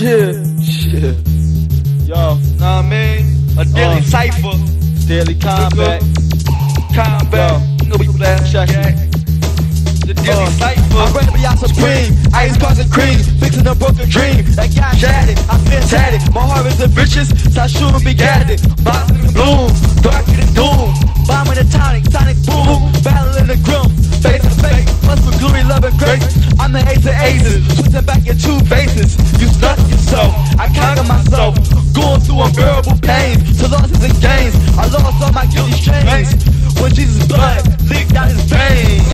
Shit, shit. Yo, what I mean? A daily Uh. cipher. deadly combat. Combat. Know we it. The daily Uh. cipher. I'm ready to be out supreme. Ice causing cream, fixing a broken dream. That guy shattered, been tatted. My heart is the richest, so I shouldn't be gathered. Bombs in the bloom, darker than doom. Bomb in the tonic, sonic boom. Battle in the grim, face to face. Must for glory, love, and grace. I'm the ace of aces, switching back your two faces. You yourself, down on myself. Going through unbearable pain To losses and gains. I lost all my guilty chains When Jesus' blood leaked out his veins